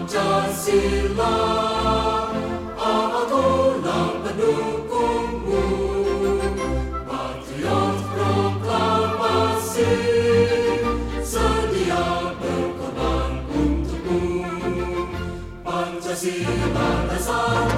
Pancasila See above the sons.